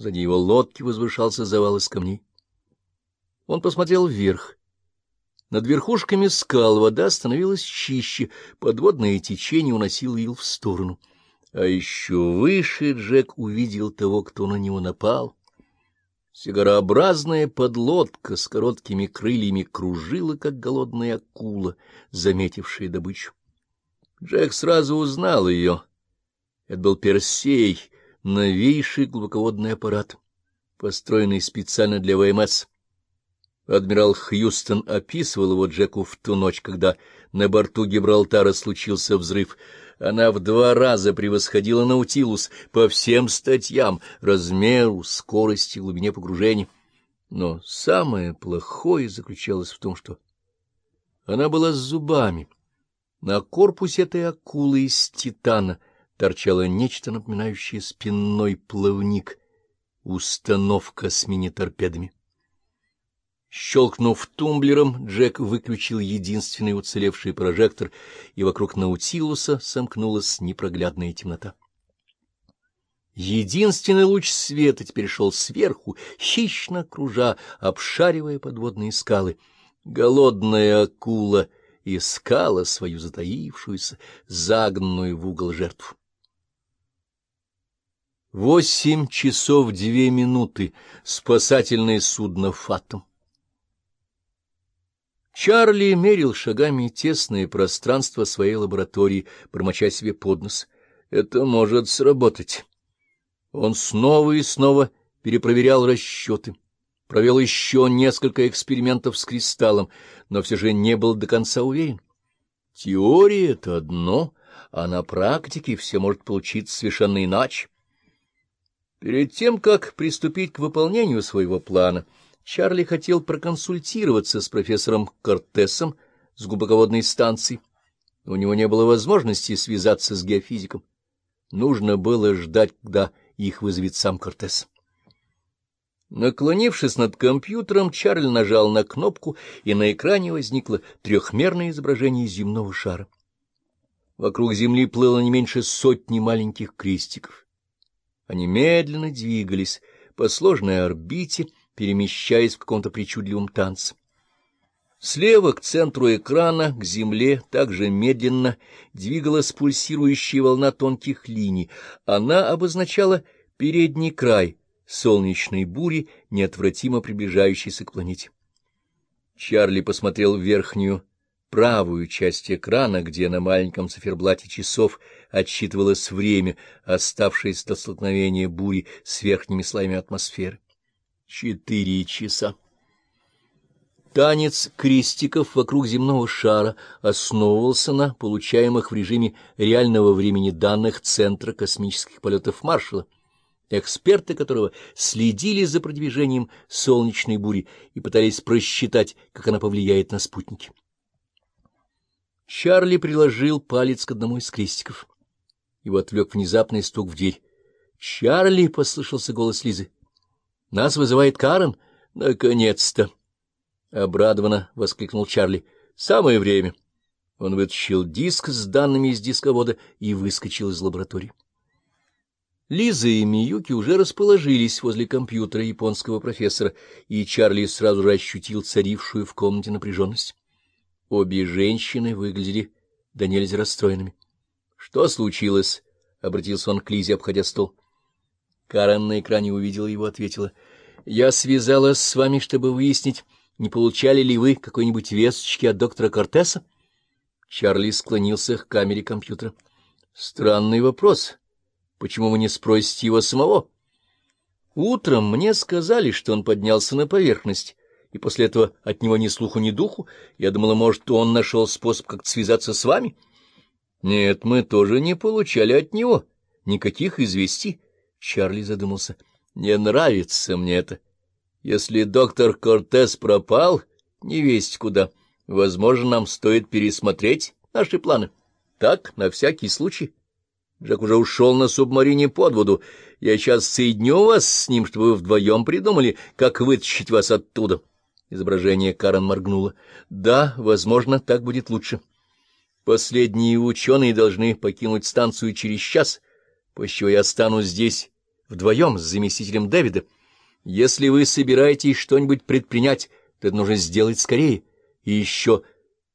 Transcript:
Позади его лодки возвышался завал из камней. Он посмотрел вверх. Над верхушками скал вода становилась чище, подводное течение уносило ил в сторону. А еще выше Джек увидел того, кто на него напал. Сигарообразная подлодка с короткими крыльями кружила, как голодная акула, заметившая добычу. Джек сразу узнал ее. Это был Персей, новейший глубоководный аппарат, построенный специально для ВМС. Адмирал Хьюстон описывал его Джеку в ту ночь, когда на борту Гибралтара случился взрыв. Она в два раза превосходила Наутилус по всем статьям, размеру, скорости, глубине погружения. Но самое плохое заключалось в том, что она была с зубами. На корпусе этой акулы из титана торчало нечто напоминающее спинной плавник, установка с мини-торпедами. Щелкнув тумблером, Джек выключил единственный уцелевший прожектор, и вокруг Наутилуса сомкнулась непроглядная темнота. Единственный луч света теперь шел сверху, хищно кружа, обшаривая подводные скалы. Голодная акула искала свою затаившуюся, загнанную в угол жертву. Восемь часов две минуты. Спасательное судно «Фатум». Чарли мерил шагами тесное пространство своей лаборатории, промоча себе под нос. Это может сработать. Он снова и снова перепроверял расчеты, провел еще несколько экспериментов с кристаллом, но все же не был до конца уверен. Теория — это одно, а на практике все может получиться совершенно иначе. Перед тем, как приступить к выполнению своего плана, Чарли хотел проконсультироваться с профессором Кортесом с глубоководной станции. У него не было возможности связаться с геофизиком. Нужно было ждать, когда их вызовет сам Кортес. Наклонившись над компьютером, Чарли нажал на кнопку, и на экране возникло трехмерное изображение земного шара. Вокруг Земли плыло не меньше сотни маленьких крестиков. Они медленно двигались по сложной орбите, перемещаясь в каком-то причудливом танце. Слева к центру экрана, к земле, также медленно двигалась пульсирующая волна тонких линий. Она обозначала передний край солнечной бури, неотвратимо приближающейся к планете. Чарли посмотрел в верхнюю правую часть экрана, где на маленьком циферблате часов отсчитывалось время, оставшееся до столкновения бури с верхними слоями атмосферы. Четыре часа. Танец крестиков вокруг земного шара основывался на получаемых в режиме реального времени данных Центра космических полетов Маршалла, эксперты которого следили за продвижением солнечной бури и пытались просчитать, как она повлияет на спутники. Чарли приложил палец к одному из крестиков. Его отвлек внезапный стук в дверь. «Чарли!» — послышался голос Лизы. — Нас вызывает Карен? — Наконец-то! — обрадованно воскликнул Чарли. — Самое время. Он вытащил диск с данными из дисковода и выскочил из лаборатории. Лиза и Миюки уже расположились возле компьютера японского профессора, и Чарли сразу же ощутил царившую в комнате напряженность. Обе женщины выглядели да нельзя расстроенными. — Что случилось? — обратился он к Лизе, обходя стол. Карен на экране увидела его, ответила. — Я связалась с вами, чтобы выяснить, не получали ли вы какой-нибудь весточки от доктора Кортеса? Чарли склонился к камере компьютера. — Странный вопрос. Почему вы не спросите его самого? Утром мне сказали, что он поднялся на поверхность, и после этого от него ни слуху, ни духу. Я думала, может, он нашел способ как-то связаться с вами? Нет, мы тоже не получали от него никаких известий. Чарли задумался. Не нравится мне это. Если доктор Кортес пропал, не весть куда, возможно, нам стоит пересмотреть наши планы. Так, на всякий случай. Джек уже ушел на субмарине под воду. Я сейчас соединю вас с ним, чтобы вы вдвоем придумали, как вытащить вас оттуда. Изображение Карен моргнуло. Да, возможно, так будет лучше. Последние ученые должны покинуть станцию через час, после чего я останусь здесь вдвоем с заместителем Дэвида. Если вы собираетесь что-нибудь предпринять, то это нужно сделать скорее. И еще